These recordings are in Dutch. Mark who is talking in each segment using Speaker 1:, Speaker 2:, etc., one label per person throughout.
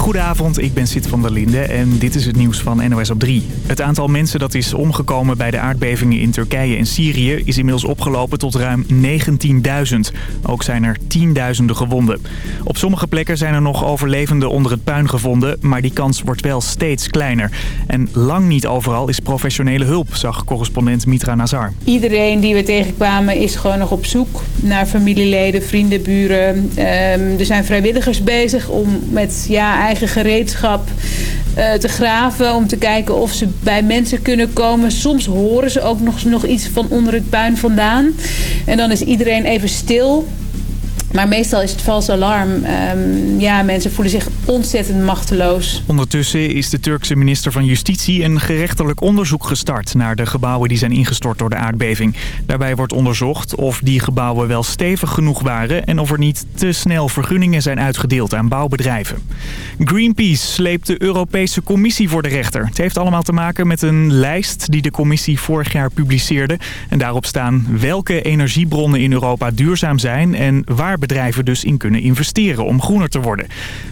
Speaker 1: Goedenavond, ik ben Sid van der Linde en dit is het nieuws van NOS op 3. Het aantal mensen dat is omgekomen bij de aardbevingen in Turkije en Syrië is inmiddels opgelopen tot ruim 19.000. Ook zijn er tienduizenden gewonden. Op sommige plekken zijn er nog overlevenden onder het puin gevonden, maar die kans wordt wel steeds kleiner. En lang niet overal is professionele hulp, zag correspondent Mitra Nazar.
Speaker 2: Iedereen die we tegenkwamen is gewoon nog op zoek naar familieleden, vrienden, buren. Ehm, er zijn vrijwilligers bezig om met ja, gereedschap uh, te graven. Om te kijken of ze bij mensen kunnen komen. Soms horen ze ook nog, nog iets van onder het puin vandaan. En dan is iedereen even stil. Maar meestal is het vals alarm. Um, ja, mensen voelen zich ontzettend machteloos.
Speaker 1: Ondertussen is de Turkse minister van Justitie een gerechtelijk onderzoek gestart... naar de gebouwen die zijn ingestort door de aardbeving. Daarbij wordt onderzocht of die gebouwen wel stevig genoeg waren... en of er niet te snel vergunningen zijn uitgedeeld aan bouwbedrijven. Greenpeace sleept de Europese Commissie voor de rechter. Het heeft allemaal te maken met een lijst die de commissie vorig jaar publiceerde. En daarop staan welke energiebronnen in Europa duurzaam zijn... en waar bedrijven dus in kunnen investeren om groener te worden.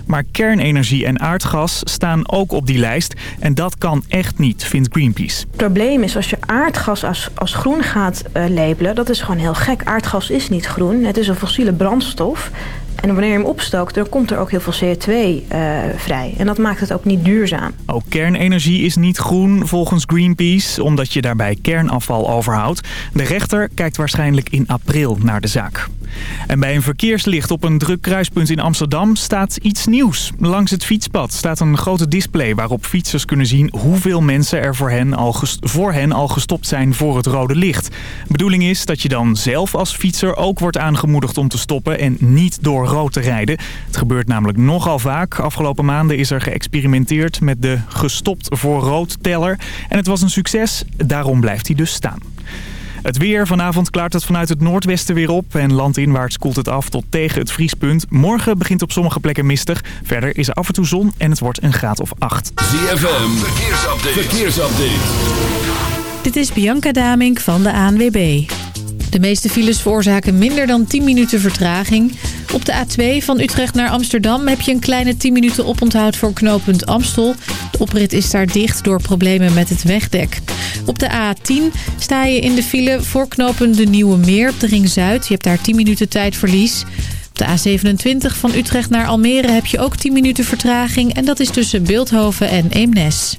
Speaker 1: Maar kernenergie en aardgas staan ook op die lijst. En dat kan echt niet, vindt Greenpeace.
Speaker 3: Het probleem is als je aardgas als, als groen gaat uh, labelen, dat is gewoon heel gek. Aardgas is niet groen, het is een fossiele brandstof. En wanneer je hem opstookt, dan komt er ook heel veel CO2 uh, vrij. En dat maakt het ook niet duurzaam.
Speaker 1: Ook kernenergie is niet groen volgens Greenpeace, omdat je daarbij kernafval overhoudt. De rechter kijkt waarschijnlijk in april naar de zaak. En bij een verkeerslicht op een druk kruispunt in Amsterdam staat iets nieuws. Langs het fietspad staat een grote display waarop fietsers kunnen zien hoeveel mensen er voor hen al, voor hen al gestopt zijn voor het rode licht. Bedoeling is dat je dan zelf als fietser ook wordt aangemoedigd om te stoppen en niet door rood te rijden. Het gebeurt namelijk nogal vaak. Afgelopen maanden is er geëxperimenteerd met de gestopt voor rood teller. En het was een succes, daarom blijft hij dus staan. Het weer. Vanavond klaart het vanuit het noordwesten weer op. En landinwaarts koelt het af tot tegen het vriespunt. Morgen begint op sommige plekken mistig. Verder is er af en toe zon en het wordt een graad of 8.
Speaker 4: ZFM. Verkeersupdate. Verkeersupdate.
Speaker 5: Dit is Bianca Damink van de ANWB. De meeste files veroorzaken minder dan 10 minuten vertraging. Op de A2 van Utrecht naar Amsterdam heb je een kleine 10 minuten oponthoud voor knooppunt Amstel. De oprit is daar dicht door problemen met het wegdek. Op de A10 sta je in de file voor knooppunt de Nieuwe Meer op de Ring Zuid. Je hebt daar 10 minuten tijdverlies. Op de A27 van Utrecht naar Almere heb je ook 10 minuten vertraging. En dat is tussen Beeldhoven en Eemnes.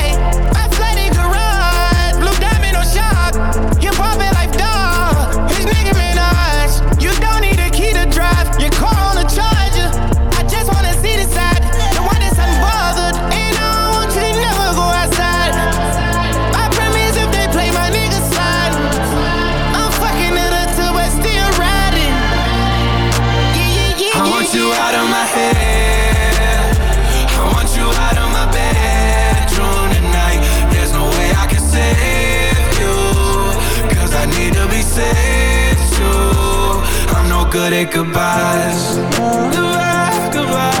Speaker 6: It's true, I'm
Speaker 7: no good at goodbyes. Goodbye, goodbye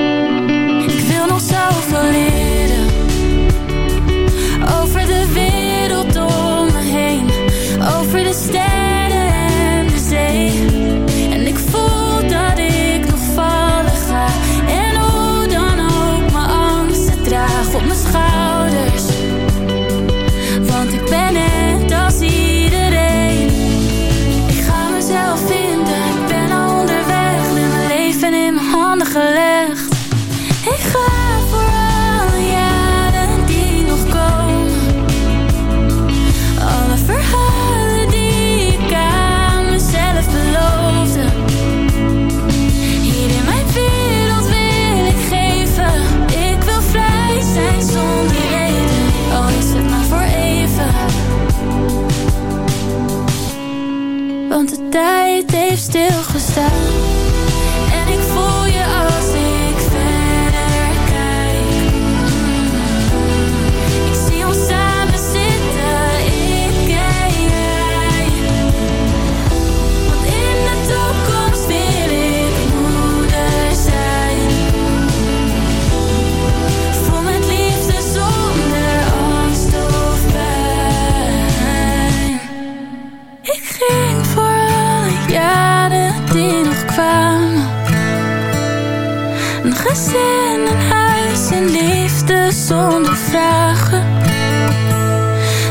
Speaker 8: vragen.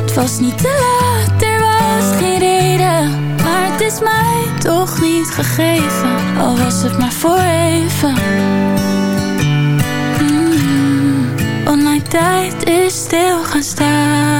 Speaker 8: Het was niet te laat, er was geen reden. Maar het is mij toch niet gegeven, al was het maar voor even. Mm tijd is stil gaan staan.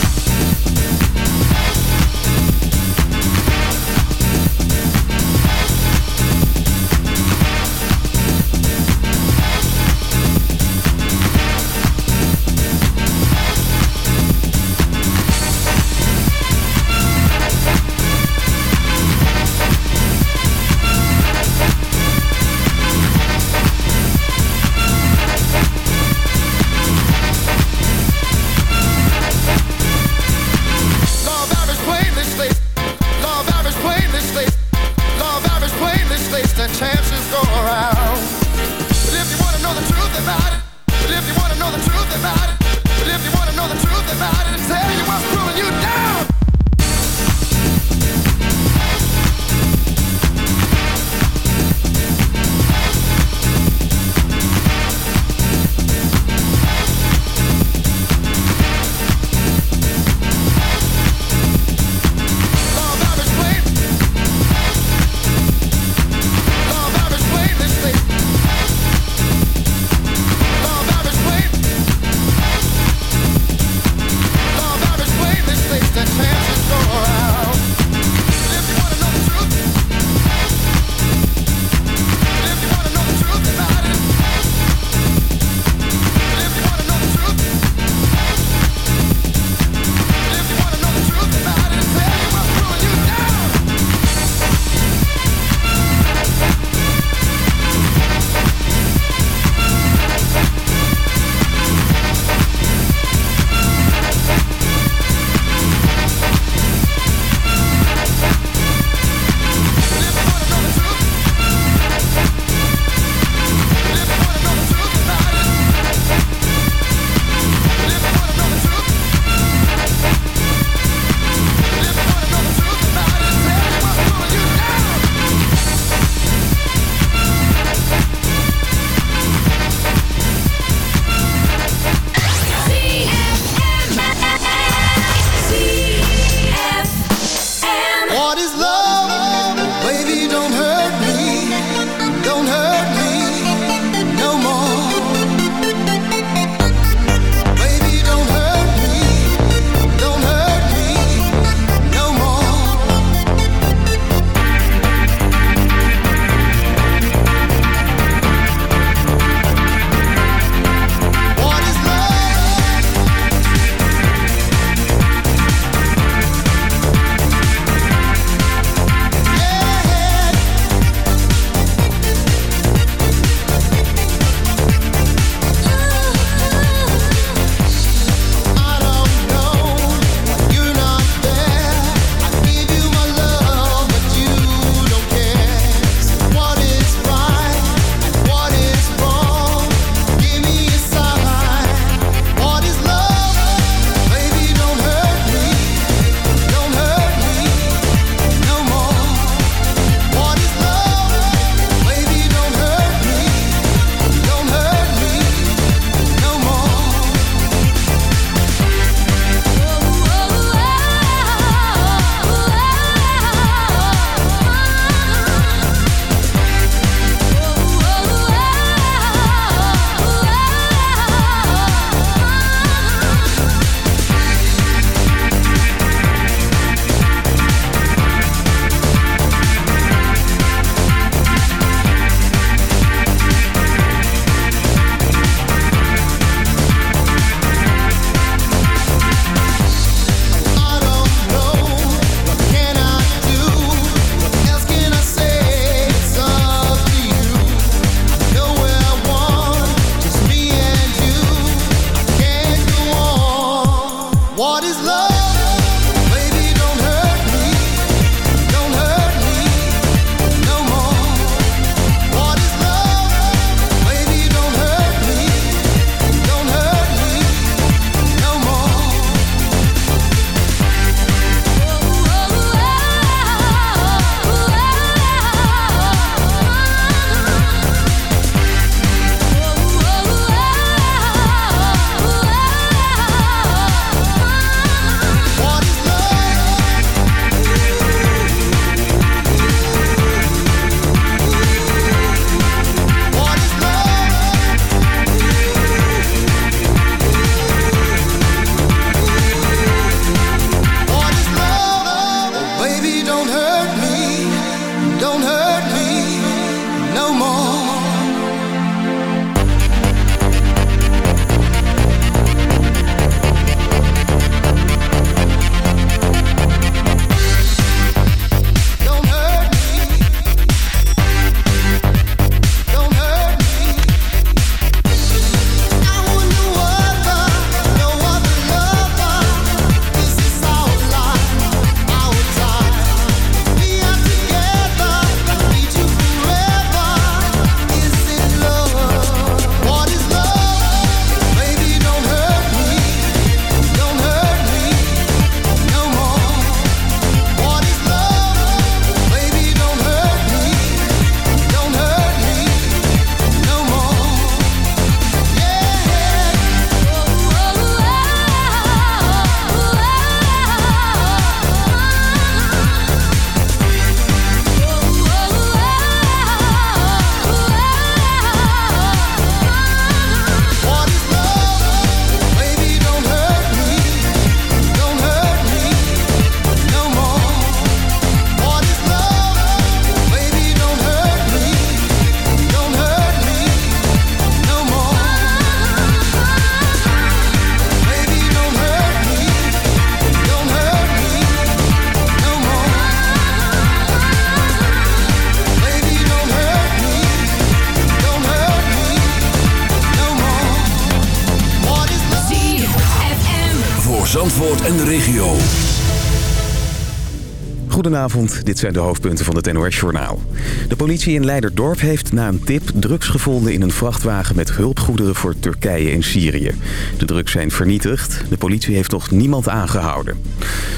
Speaker 9: Dit zijn de hoofdpunten van het NOS-journaal. De politie in Leiderdorp heeft na een tip drugs gevonden in een vrachtwagen met hulpgoederen voor Turkije en Syrië. De drugs zijn vernietigd, de politie heeft nog niemand aangehouden.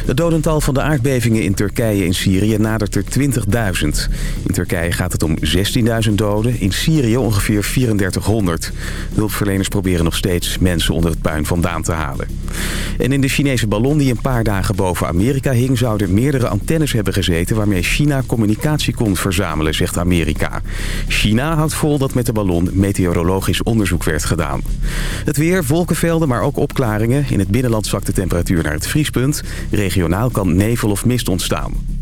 Speaker 9: Het dodental van de aardbevingen in Turkije en Syrië nadert er 20.000. In Turkije gaat het om 16.000 doden, in Syrië ongeveer 3400. Hulpverleners proberen nog steeds mensen onder het puin vandaan te halen. En in de Chinese ballon die een paar dagen boven Amerika hing zouden meerdere antennes hebben gezeten waarmee China communicatie kon verzamelen, zegt Amerika. China houdt vol dat met de ballon meteorologisch onderzoek werd gedaan. Het weer, wolkenvelden, maar ook opklaringen. In het binnenland zakt de temperatuur naar het vriespunt. Regionaal kan nevel of mist ontstaan.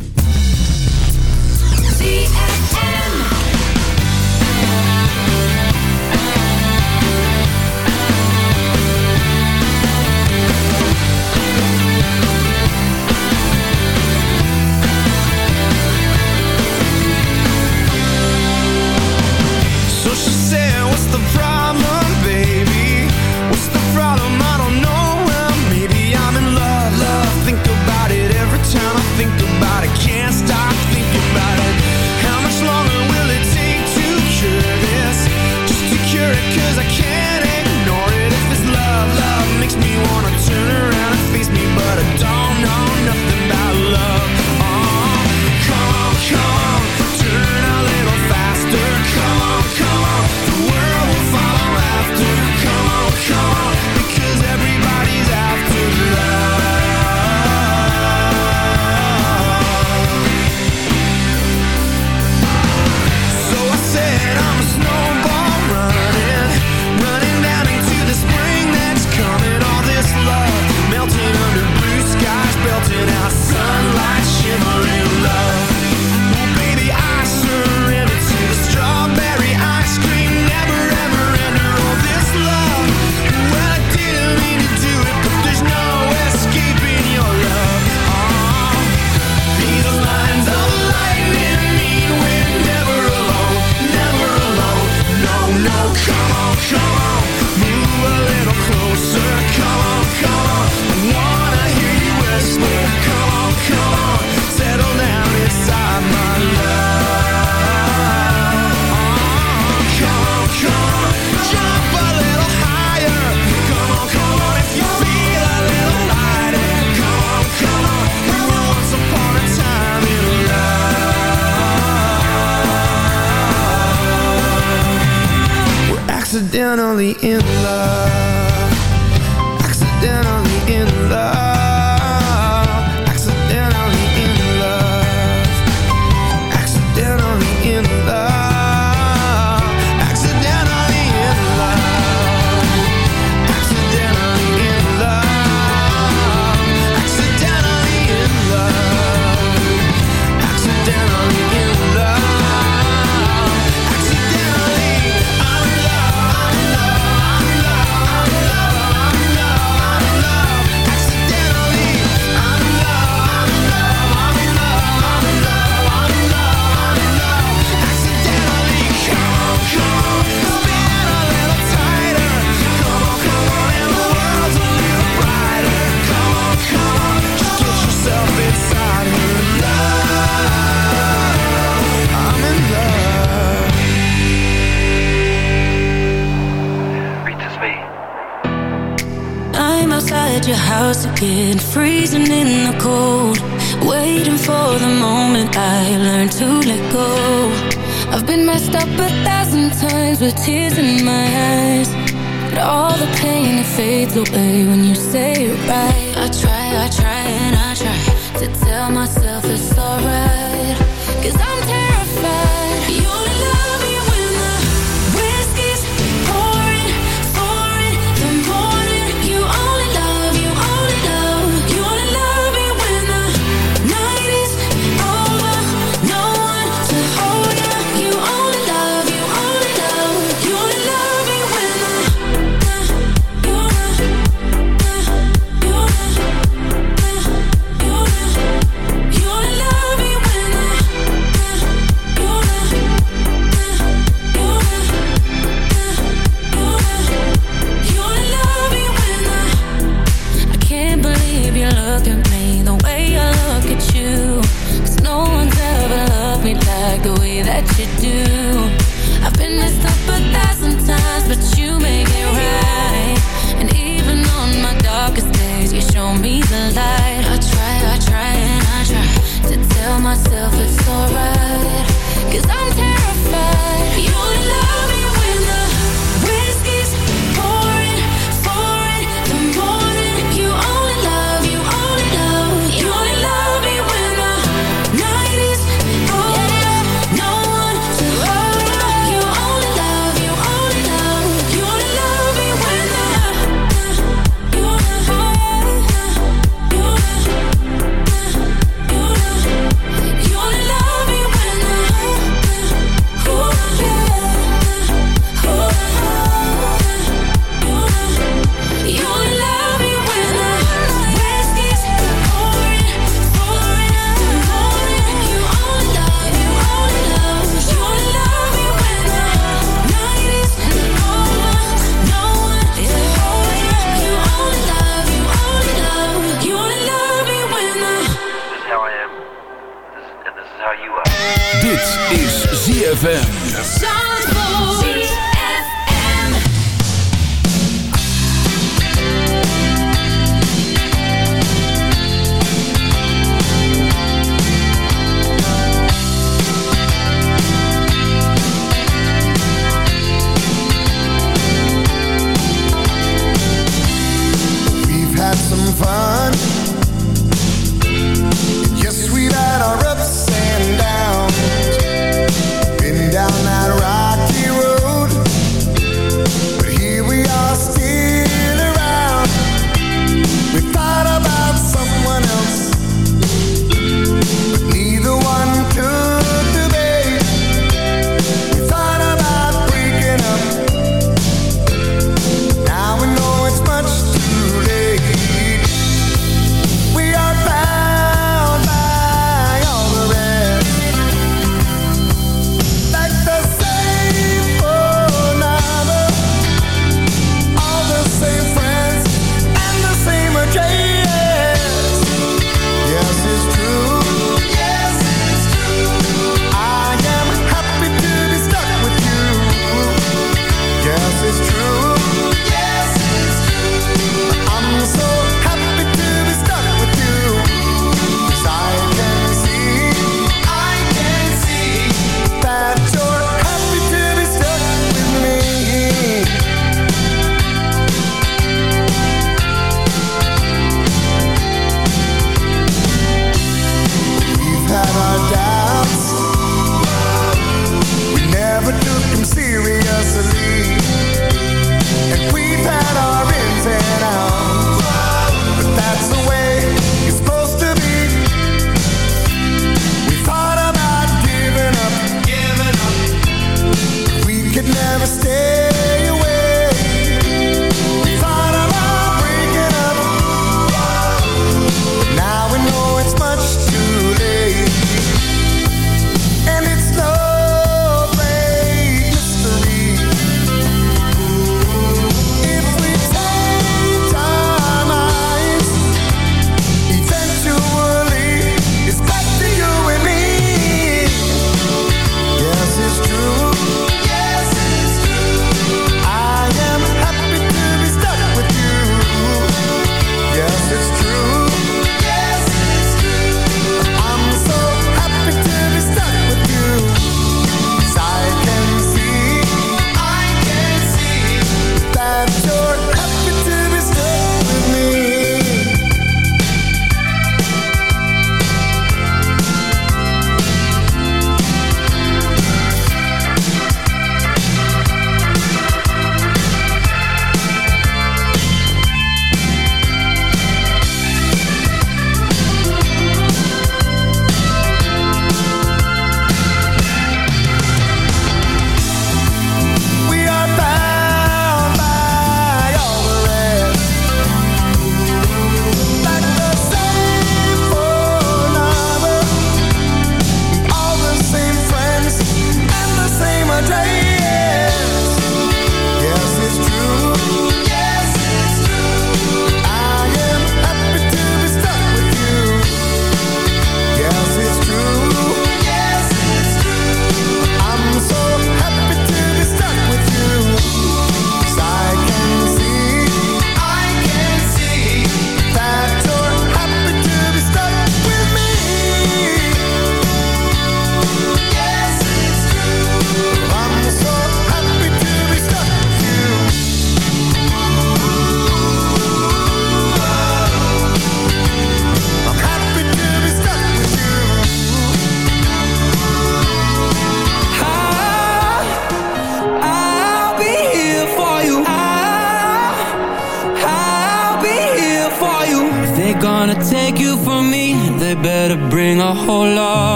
Speaker 8: tears in my eyes. But all the pain, it fades away when you say it right. I try, I try and I try To tell myself it's alright. Cause I'm terrified. You love me.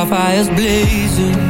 Speaker 10: our
Speaker 9: fires blazing.